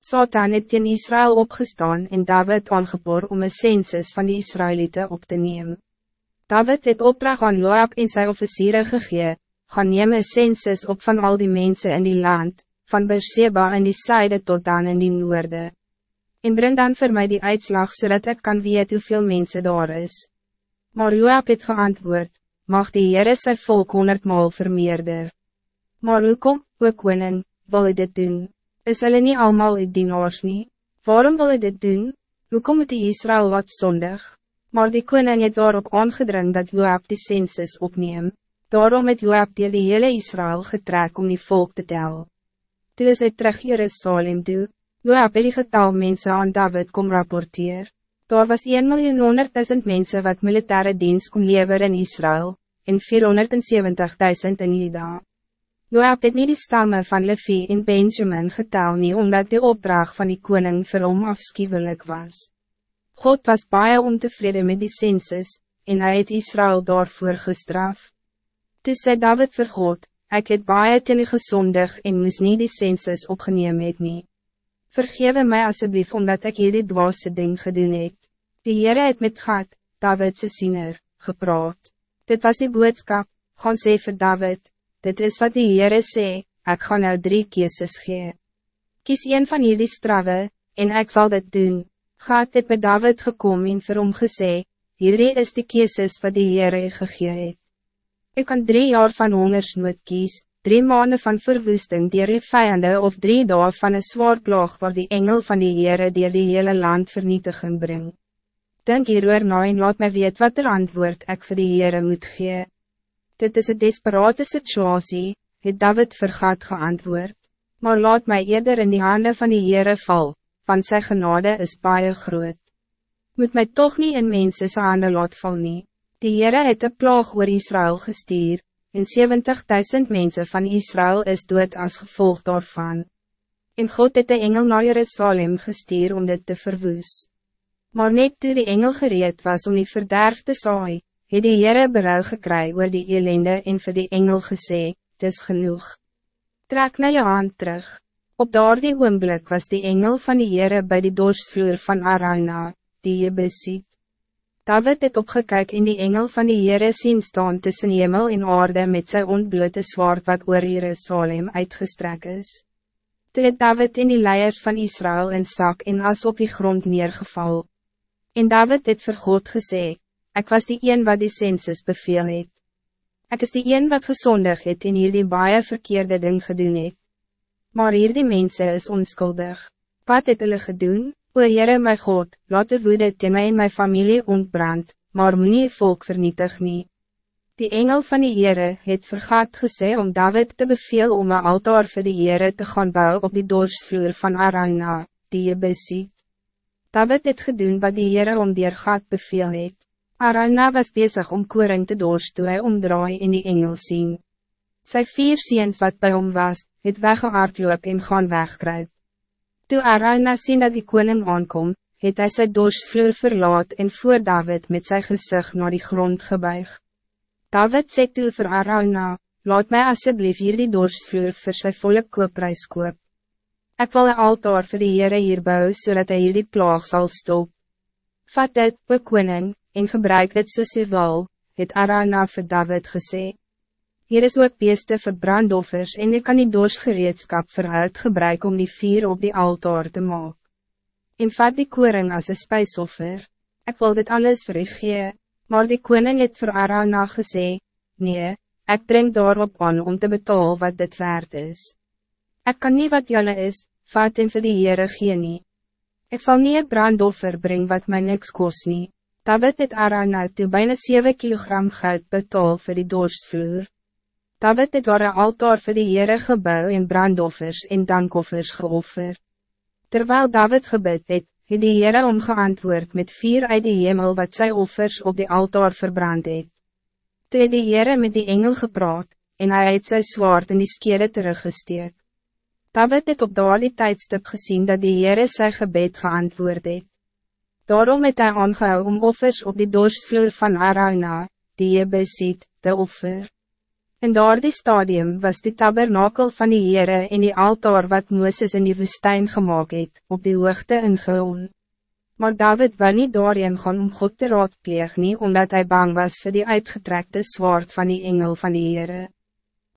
Satan het in Israël opgestaan en David aangeboor om een census van die Israëlieten op te nemen. David het opdracht aan Joab en sy officieren gegee, gaan neem een census op van al die mensen in die land, van Beersheba in die zuiden tot dan in die noorde. En bring dan voor mij die uitslag zodat ik kan weet hoeveel mensen daar is. Maar Joab het geantwoord, mag die Heere sy volk honderdmaal vermeerder. Maar hoe kom, ook koning, wil hy dit doen? Is hulle nie allemaal die dienaars nie? Waarom wil hy dit doen? Hoe kom het die Israël wat zondig? Maar die koning het daarop aangedring dat Joab die census opneem. Daarom het Joab die hele Israël getrek om die volk te tel. Toe is hy terug Jerusalem toe, Joab het die getal mense aan David kom rapporteer. Daar was 1.100.000 mensen wat militaire dienst kon leveren in Israël, en 470.000 in Juda. Joab het nie die stammen van Levi en Benjamin getal nie, omdat de opdracht van die koning vir hom afschuwelijk was. God was baie ontevreden met die census, en hij het Israël daarvoor gestraf. Toe sê David vir God, Ik het baie teen gezondig en moes nie die census opgeneem het nie. Vergewe mij alsjeblieft omdat ik hierdie dwaase ding gedoen het. Die Heere het met God, Davidse siener, gepraat. Dit was die boodskap, gaan sê vir David, dit is wat die Heere sê, ek gaan nou drie keeses gee. Kies een van jullie strawe, en ik zal dit doen. God het met David gekomen en vir hom gesê, hierdie is die keeses wat die Heere gegee het. Ik kan drie jaar van hongersnood kies, drie maanden van verwoesting dier die vijanden of drie dagen van een zwaar plaag waar die engel van die Heere dier die hele land vernietiging bring. Denk hieroor na en laat my weet wat er antwoord ek vir die Heere moet gee. Dit is een desperate situatie, het David vergaat geantwoord, maar laat mij eerder in die handen van die Heere val, want sy genade is baie groot. Moet mij toch niet in mense handen laat val nie. Die Heere het een plaag oor Israël gestuur, en 70.000 mensen van Israël is dood als gevolg daarvan. En God het de engel naar Jerusalem gestuur om dit te verwoes. Maar net toe die engel gereed was om die verderf te saai, het die Heere berouw gekry oor die elende en vir die engel gesê, is genoeg. Trek na je hand terug. Op daardie oomblik was die engel van die Heere bij die dorsvloer van Arauna, die je besiet. David het opgekyk in die engel van die Heere sien staan tussen hemel en aarde met zijn onblote zwaard wat oor Jerusalem uitgestrek is. Toe het David in die leiers van Israël in zak en as op die grond neergeval. En David het vir God gesê, ik was die een wat die census beveel het. Ek is die een wat gezondig het en hier die baie verkeerde ding gedoen het. Maar hier die mense is onskuldig. Wat het hulle gedoen? O Heere my God, laat de woede teen my en my familie ontbrand, maar moet nie volk vernietig nie. Die engel van die Heere het vergaat gesê om David te beveel om een altaar voor de Heere te gaan bouwen op die dorsvloer van Arana, die je besiet. David het gedoen wat die Heere om die gaat beveel het. Arana was bezig om koring te dorst toe hy omdraai in die engel sien. Sy vier ziens wat bij hom was, het weggehaardloop en gaan wegkruip. Toe Arauna sien dat die koning aankom, het hy sy dorsvloer verlaat en voor David met zijn gezicht naar die grond gebuig. David sê toe vir Arauna, laat mij alsjeblieft hier die dorsvloer vir sy volle koopprijs koop. Ek wil een altaar vir die Heere hier bou, zodat hij hier die plaag sal stop. Vat dit, o koning, en gebruik dit soos jy wil, het Arauna vir David gesê. Hier is ook beeste vir brandoffers en ik kan die doorsgereedskap veruit gebruiken om die vier op die altaar te maken. En vat die koring als een spijsoffer. Ik wil dit alles vir u gee, maar die koning het vir Arana gesê, nee, ik drink daarop aan om te betalen wat dit waard is. Ik kan niet wat jelle is, vat en vir die Heere gee nie. Ek sal nie een brandoffer bring wat my niks kost nie. David het Arana toe bijna 7 kilogram geld betaal vir die doorsvloer. David het daar een altaar vir die Heere gebouw en brandoffers en dankoffers geoffer. Terwijl David gebid het, het die Heere omgeantwoord met vier uit die hemel wat sy offers op die altaar verbrand het. Toe het die Heere met die engel gepraat, en hij het sy zwaard in die skede teruggesteek. David het op daardie tijdstip gezien dat die Heere sy gebed geantwoord het. Daarom het hy aangehou om offers op die dorsvloer van Arauna, die je besiet, te offer. In daardie stadium was die tabernakel van die Heere en die altaar wat Mooses in die woestijn gemaakt het, op die hoogte ingehoon. Maar David wil niet daarin gaan om God te raadpleeg nie, omdat hij bang was voor die uitgetrekte zwaard van die engel van die Heere.